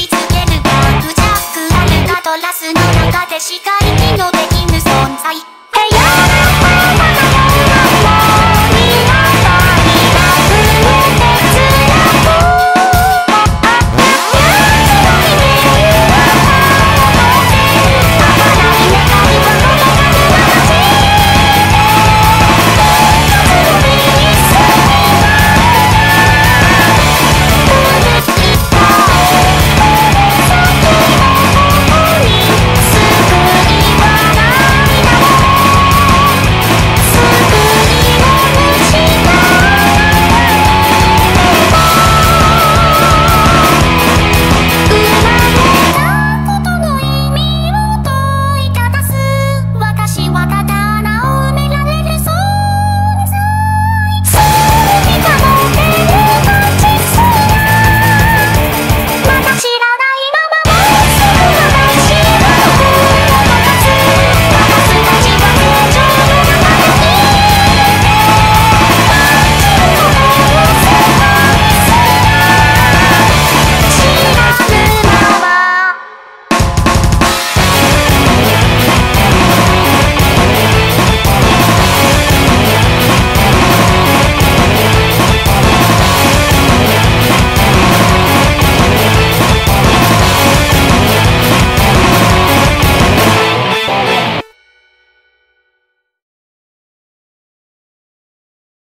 りつけるバックジャック。あるかドラスの中でしか生きのできぬ存在。